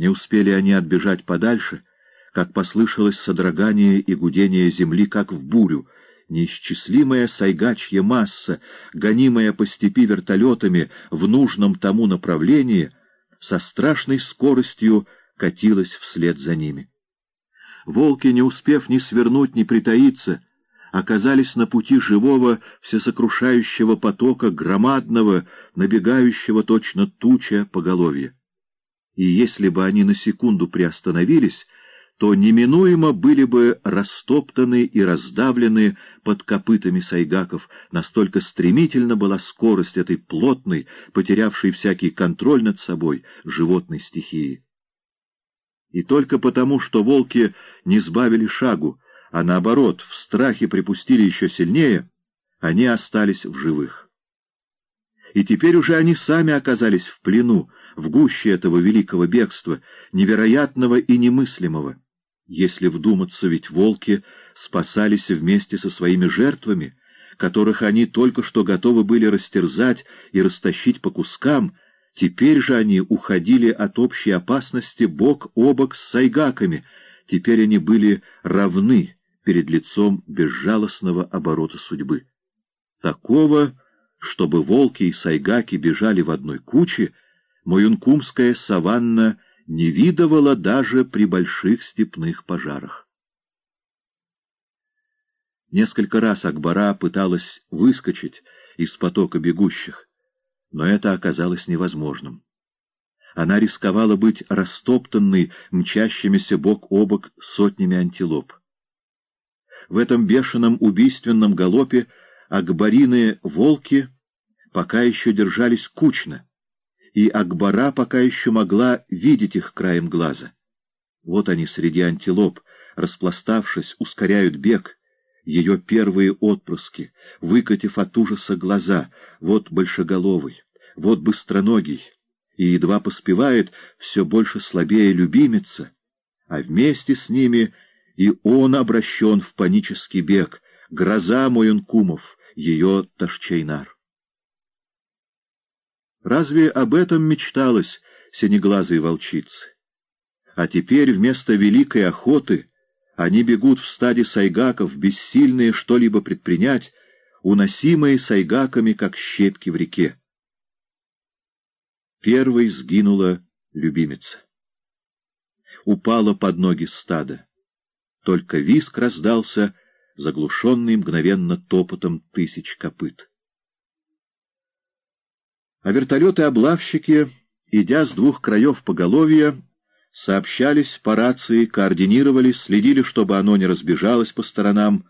Не успели они отбежать подальше, как послышалось содрогание и гудение земли, как в бурю. Неисчислимая сайгачья масса, гонимая по степи вертолетами в нужном тому направлении, со страшной скоростью катилась вслед за ними. Волки, не успев ни свернуть, ни притаиться, оказались на пути живого всесокрушающего потока, громадного, набегающего точно туча поголовья. И если бы они на секунду приостановились, то неминуемо были бы растоптаны и раздавлены под копытами сайгаков, настолько стремительно была скорость этой плотной, потерявшей всякий контроль над собой, животной стихии. И только потому, что волки не сбавили шагу, а наоборот, в страхе припустили еще сильнее, они остались в живых. И теперь уже они сами оказались в плену, в гуще этого великого бегства, невероятного и немыслимого. Если вдуматься, ведь волки спасались вместе со своими жертвами, которых они только что готовы были растерзать и растащить по кускам, теперь же они уходили от общей опасности бок о бок с сайгаками, теперь они были равны перед лицом безжалостного оборота судьбы. Такого, чтобы волки и сайгаки бежали в одной куче, Моюнкумская саванна — не видывала даже при больших степных пожарах. Несколько раз Акбара пыталась выскочить из потока бегущих, но это оказалось невозможным. Она рисковала быть растоптанной мчащимися бок о бок сотнями антилоп. В этом бешеном убийственном галопе Акбарины-волки пока еще держались кучно, и Акбара пока еще могла видеть их краем глаза. Вот они среди антилоп, распластавшись, ускоряют бег, ее первые отпрыски, выкатив от ужаса глаза, вот большеголовый, вот быстроногий, и едва поспевает все больше слабее любимица, а вместе с ними и он обращен в панический бег, гроза Моюнкумов, ее Ташчайнар. Разве об этом мечталось синеглазой волчицы? А теперь вместо великой охоты они бегут в стаде сайгаков, бессильные что-либо предпринять, уносимые сайгаками, как щепки в реке. Первой сгинула любимица. Упала под ноги стада. Только виск раздался, заглушенный мгновенно топотом тысяч копыт. А вертолеты-облавщики, идя с двух краев поголовья, сообщались по рации, координировали, следили, чтобы оно не разбежалось по сторонам,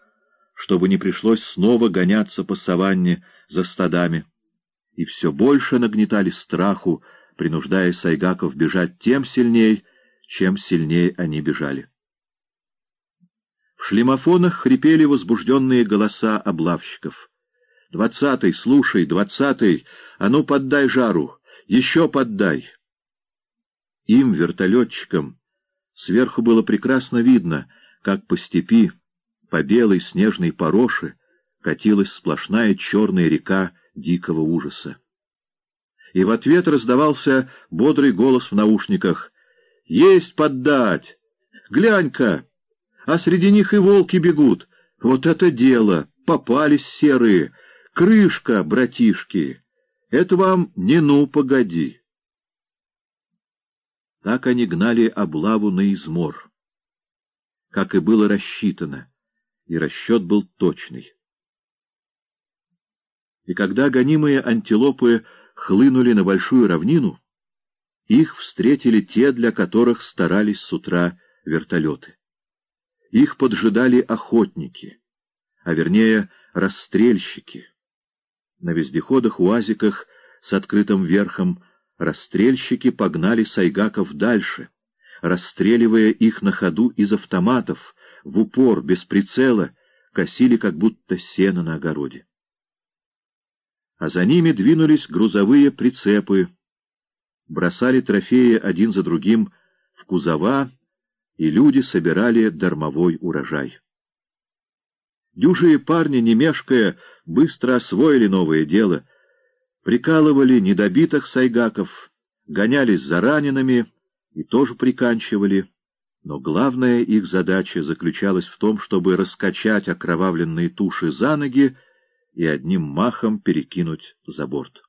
чтобы не пришлось снова гоняться по саванне за стадами. И все больше нагнетали страху, принуждая сайгаков бежать тем сильней, чем сильнее они бежали. В шлемофонах хрипели возбужденные голоса облавщиков — Двадцатый, слушай, двадцатый, а ну поддай жару, еще поддай. Им, вертолетчикам, сверху было прекрасно видно, как по степи, по белой снежной пороше, катилась сплошная черная река дикого ужаса. И в ответ раздавался бодрый голос в наушниках. «Есть поддать! Глянь-ка! А среди них и волки бегут! Вот это дело! Попались серые!» Крышка, братишки, это вам не ну погоди. Так они гнали облаву на измор, как и было рассчитано, и расчет был точный. И когда гонимые антилопы хлынули на большую равнину, их встретили те, для которых старались с утра вертолеты. Их поджидали охотники, а вернее расстрельщики. На вездеходах-уазиках с открытым верхом расстрельщики погнали сайгаков дальше, расстреливая их на ходу из автоматов, в упор, без прицела, косили как будто сено на огороде. А за ними двинулись грузовые прицепы, бросали трофеи один за другим в кузова, и люди собирали дармовой урожай. Дюжие парни, не мешкая, быстро освоили новое дело, прикалывали недобитых сайгаков, гонялись за ранеными, и тоже приканчивали, но главная их задача заключалась в том, чтобы раскачать окровавленные туши за ноги и одним махом перекинуть за борт.